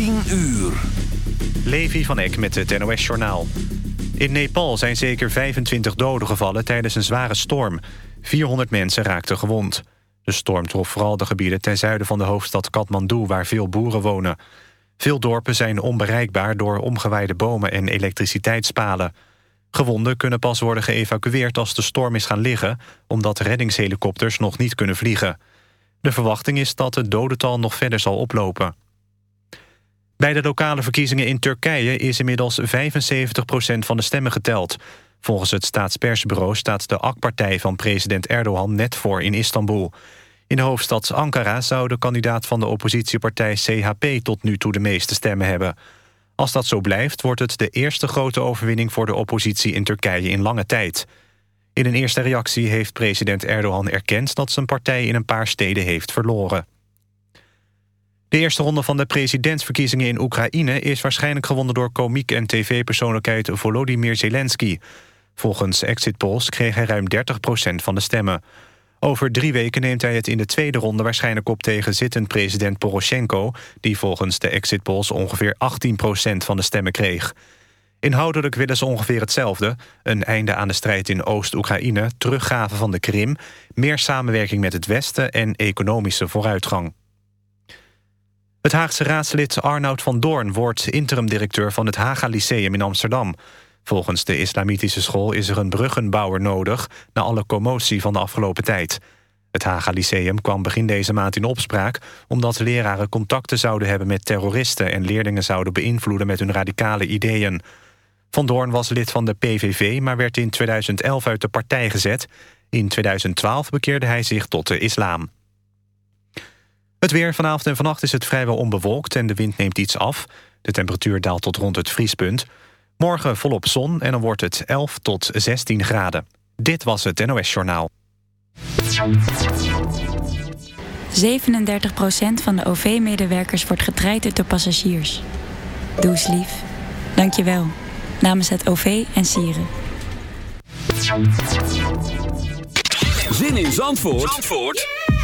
10 uur. Levi van Eck met het NOS-journaal. In Nepal zijn zeker 25 doden gevallen tijdens een zware storm. 400 mensen raakten gewond. De storm trof vooral de gebieden ten zuiden van de hoofdstad Kathmandu... waar veel boeren wonen. Veel dorpen zijn onbereikbaar door omgewaaide bomen en elektriciteitspalen. Gewonden kunnen pas worden geëvacueerd als de storm is gaan liggen... omdat reddingshelikopters nog niet kunnen vliegen. De verwachting is dat het dodental nog verder zal oplopen. Bij de lokale verkiezingen in Turkije is inmiddels 75% van de stemmen geteld. Volgens het staatspersbureau staat de AK-partij van president Erdogan net voor in Istanbul. In de hoofdstad Ankara zou de kandidaat van de oppositiepartij CHP tot nu toe de meeste stemmen hebben. Als dat zo blijft, wordt het de eerste grote overwinning voor de oppositie in Turkije in lange tijd. In een eerste reactie heeft president Erdogan erkend dat zijn partij in een paar steden heeft verloren. De eerste ronde van de presidentsverkiezingen in Oekraïne... is waarschijnlijk gewonnen door komiek en tv-persoonlijkheid Volodymyr Zelensky. Volgens exit polls kreeg hij ruim 30% van de stemmen. Over drie weken neemt hij het in de tweede ronde waarschijnlijk op... tegen zittend president Poroshenko... die volgens de exit polls ongeveer 18% van de stemmen kreeg. Inhoudelijk willen ze ongeveer hetzelfde. Een einde aan de strijd in Oost-Oekraïne, teruggave van de Krim... meer samenwerking met het Westen en economische vooruitgang. Het Haagse raadslid Arnoud van Doorn wordt interim-directeur van het Haga Lyceum in Amsterdam. Volgens de islamitische school is er een bruggenbouwer nodig... na alle commotie van de afgelopen tijd. Het Haga Lyceum kwam begin deze maand in opspraak... omdat leraren contacten zouden hebben met terroristen... en leerlingen zouden beïnvloeden met hun radicale ideeën. Van Doorn was lid van de PVV, maar werd in 2011 uit de partij gezet. In 2012 bekeerde hij zich tot de islam. Het weer vanavond en vannacht is het vrijwel onbewolkt en de wind neemt iets af. De temperatuur daalt tot rond het vriespunt. Morgen volop zon en dan wordt het 11 tot 16 graden. Dit was het NOS Journaal. 37% van de OV-medewerkers wordt getraind door passagiers. Doe eens lief. Dank je wel. Namens het OV en Sieren. Zin in Zandvoort? Zandvoort?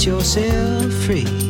get yourself free.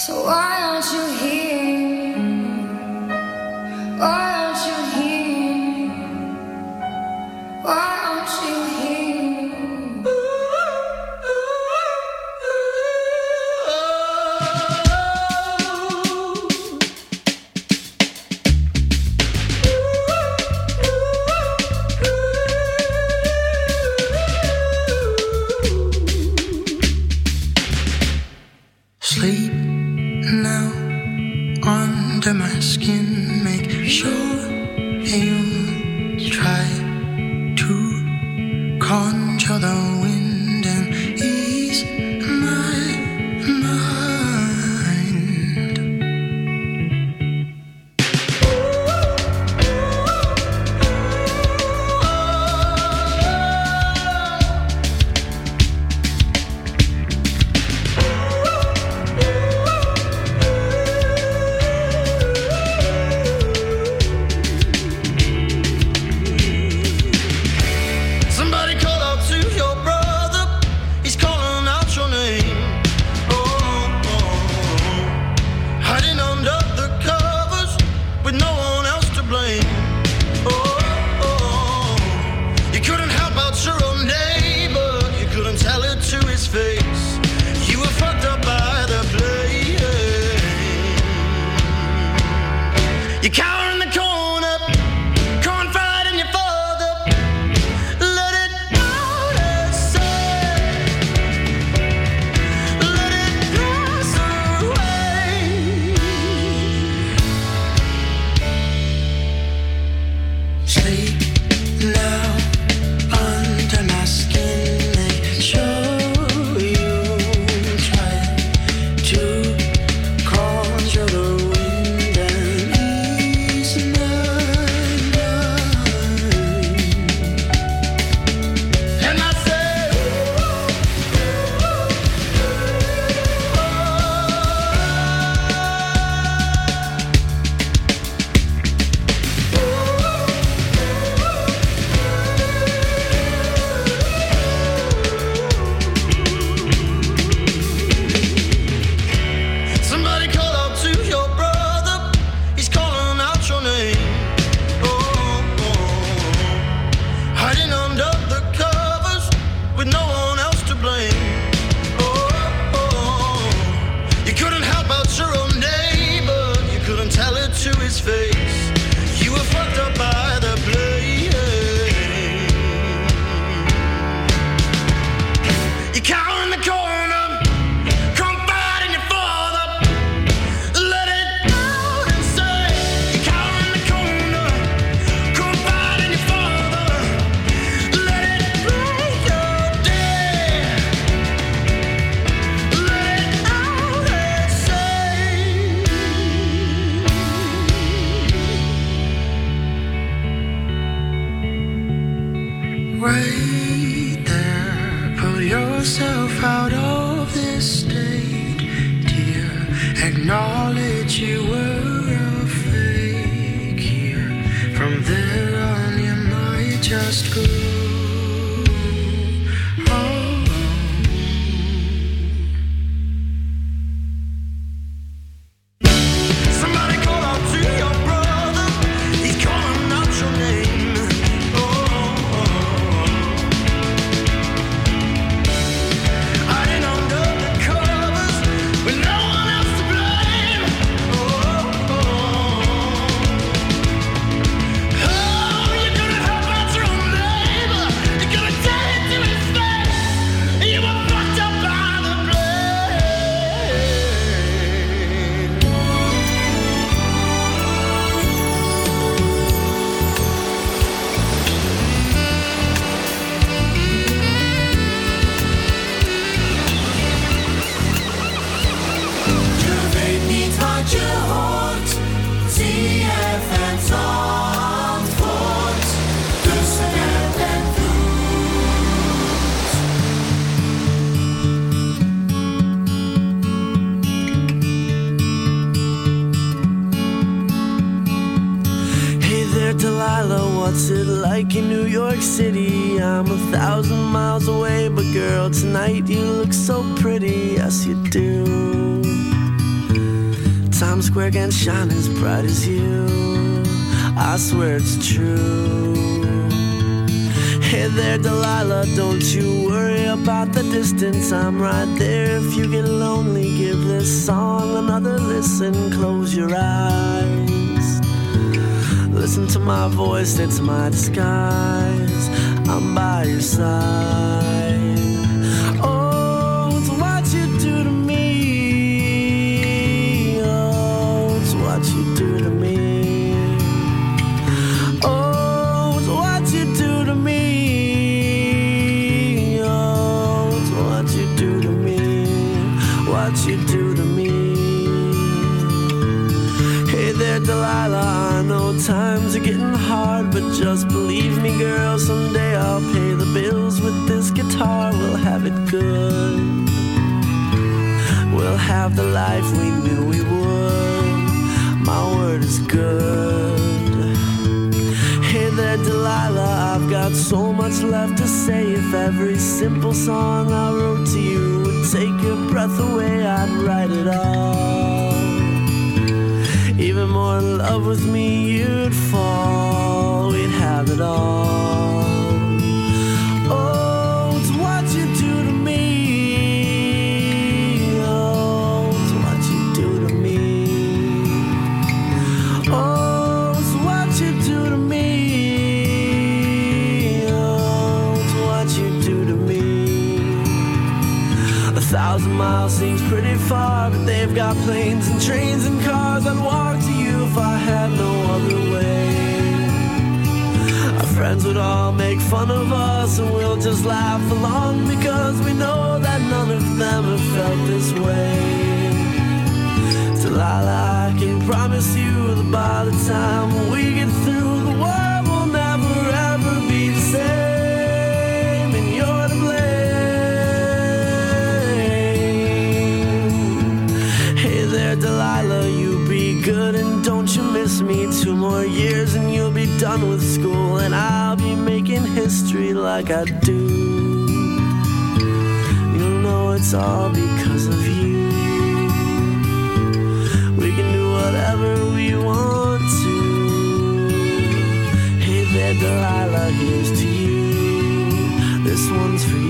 So why aren't you here? Just go. I'm right there if you get lonely. Give this song another listen, close your eyes. Listen to my voice, it's my disguise. simple song I wrote to you would take your breath away, I'd write it all. history like I do. You'll know it's all because of you. We can do whatever we want to. Hey there, Delilah, here's to you. This one's for you.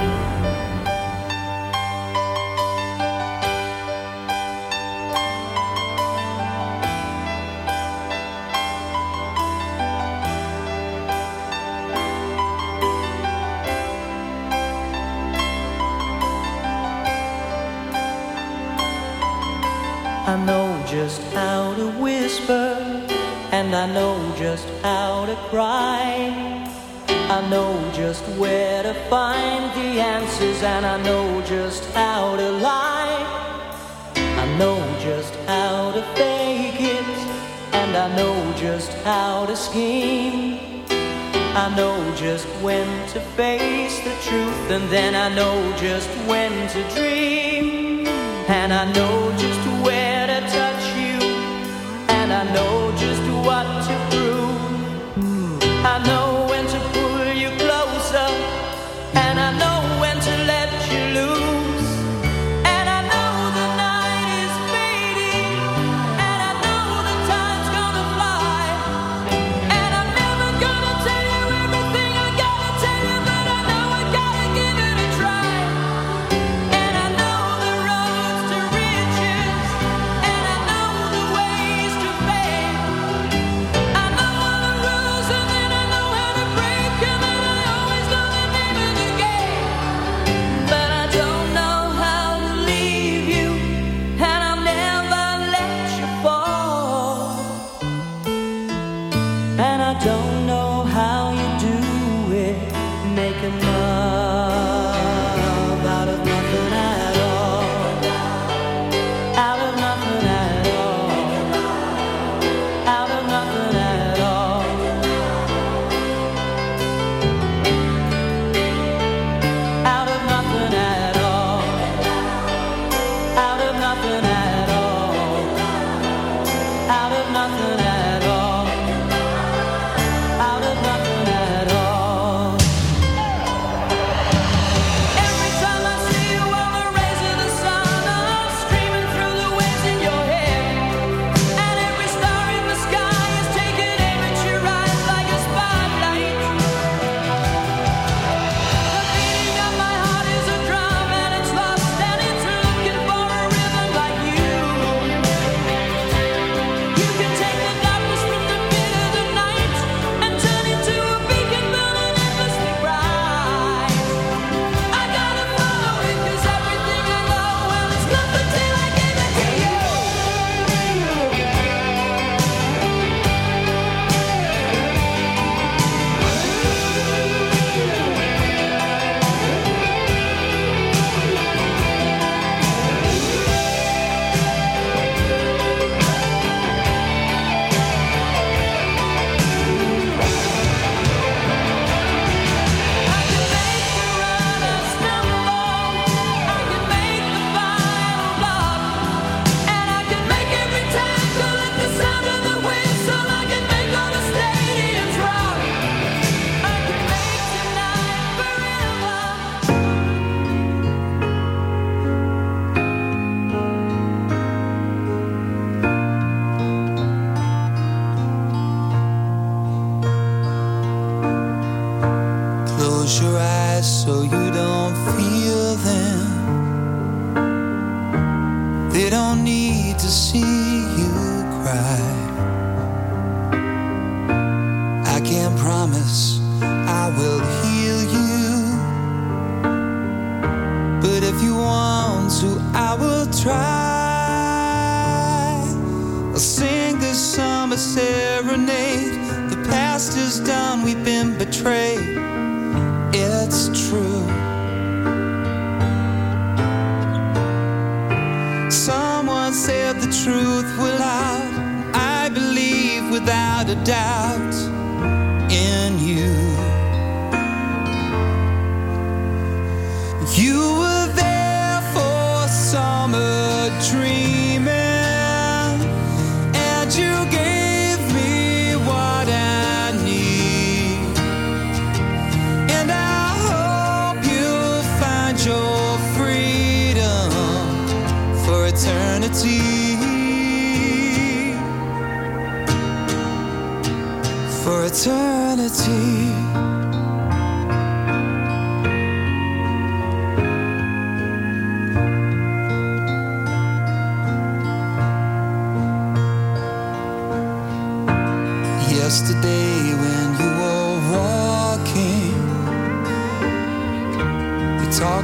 to face the truth, and then I know just when to dream, and I know.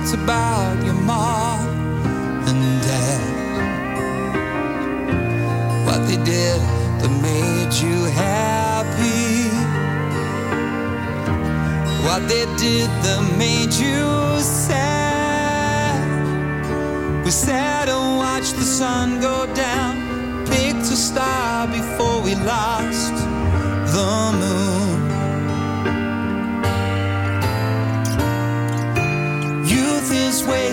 thoughts about your mom and dad. What they did that made you happy. What they did that made you sad. We sat and watched the sun go down, picked a star before we lost the moon.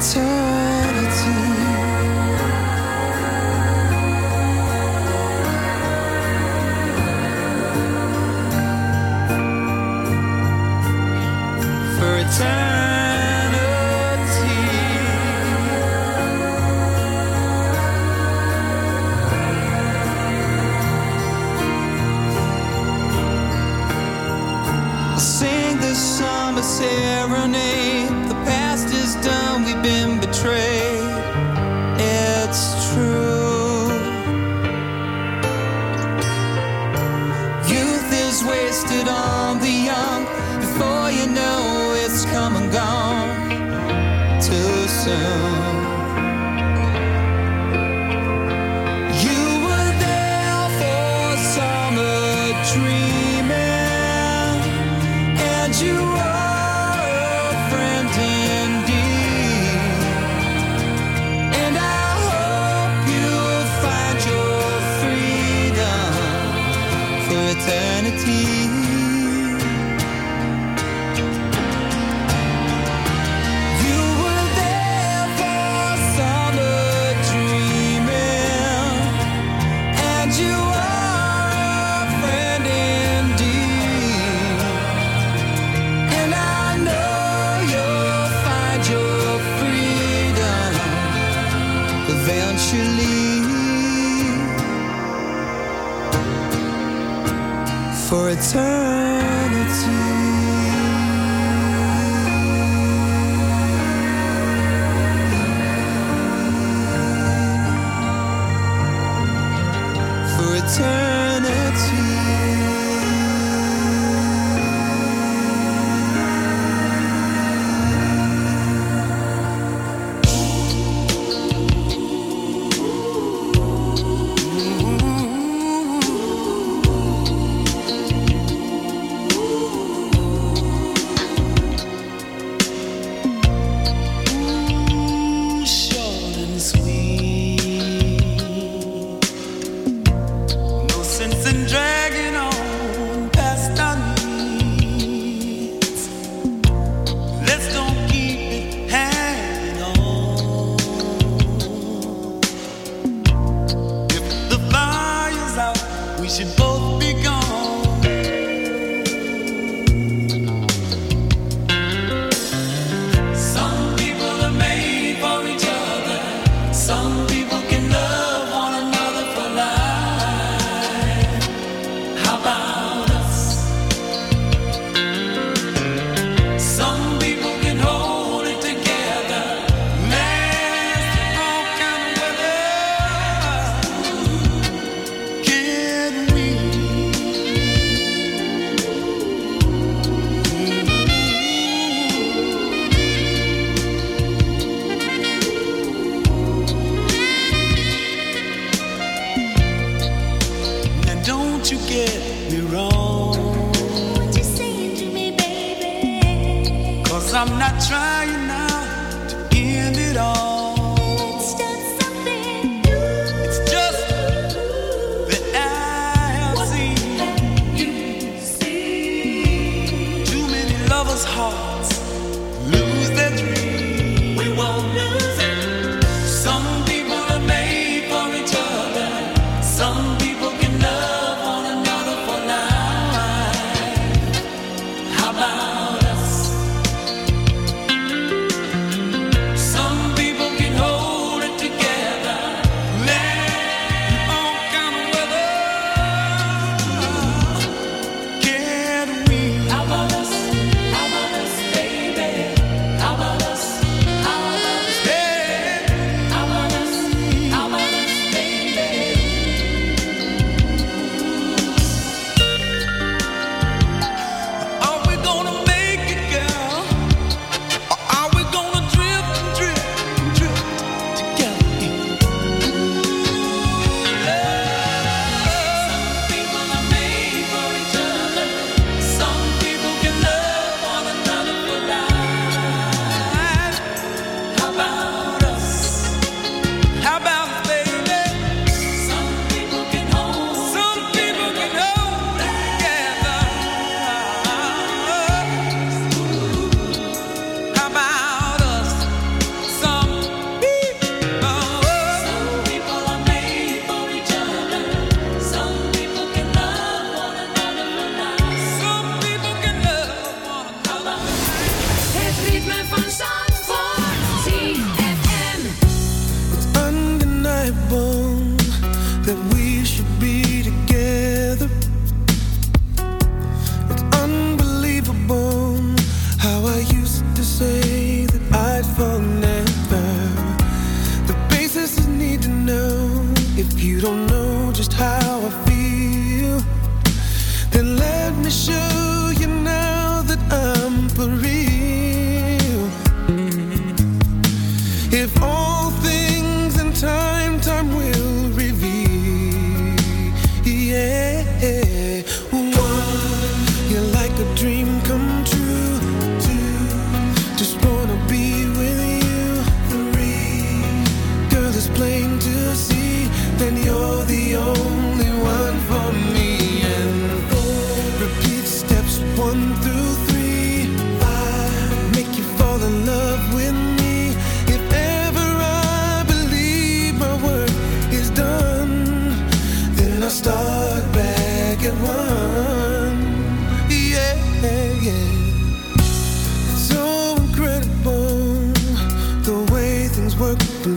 Turn. myself. in both.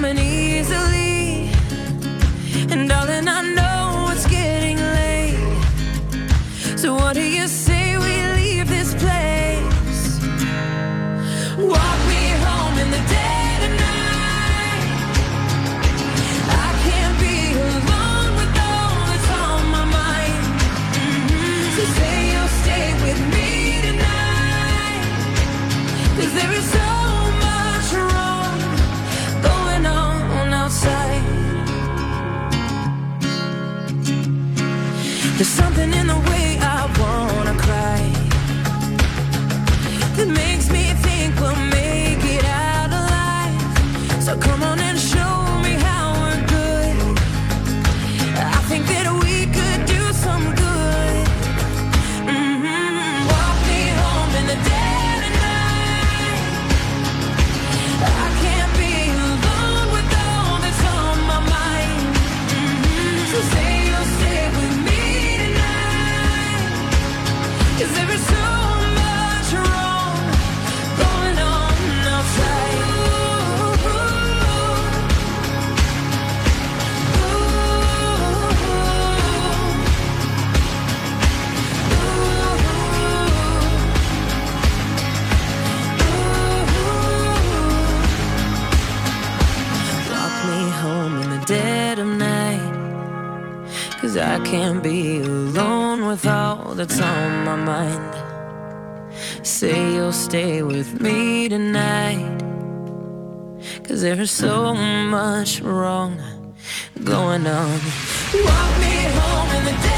coming easily stay with me tonight. Cause there's so much wrong going on. Walk me home in the day.